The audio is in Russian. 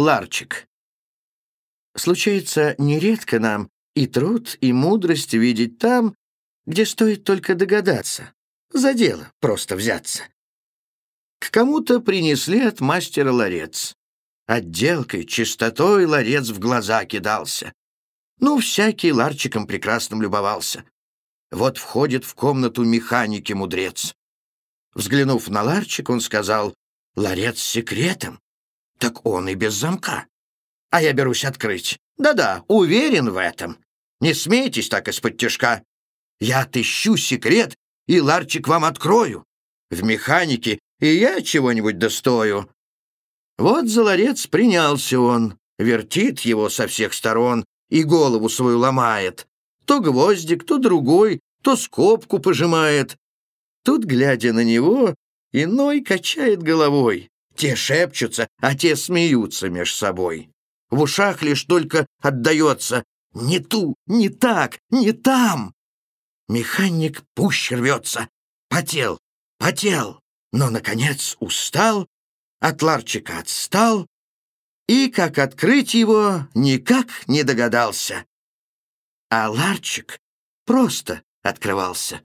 Ларчик. Случается нередко нам и труд, и мудрость видеть там, где стоит только догадаться, за дело просто взяться. К кому-то принесли от мастера ларец. Отделкой, чистотой ларец в глаза кидался. Ну, всякий ларчиком прекрасным любовался. Вот входит в комнату механики мудрец. Взглянув на ларчик, он сказал, «Ларец с секретом, так он и без замка. А я берусь открыть. Да-да, уверен в этом. Не смейтесь так из-под тяжка. Я отыщу секрет, и ларчик вам открою. В механике и я чего-нибудь достою». Вот за ларец принялся он, вертит его со всех сторон и голову свою ломает. То гвоздик, то другой, то скобку пожимает. Тут, глядя на него, иной качает головой. Те шепчутся, а те смеются меж собой. В ушах лишь только отдается «не ту, не так, не там». Механик пуще рвется, потел, потел, но, наконец, устал, от ларчика отстал и, как открыть его, никак не догадался. А ларчик просто открывался.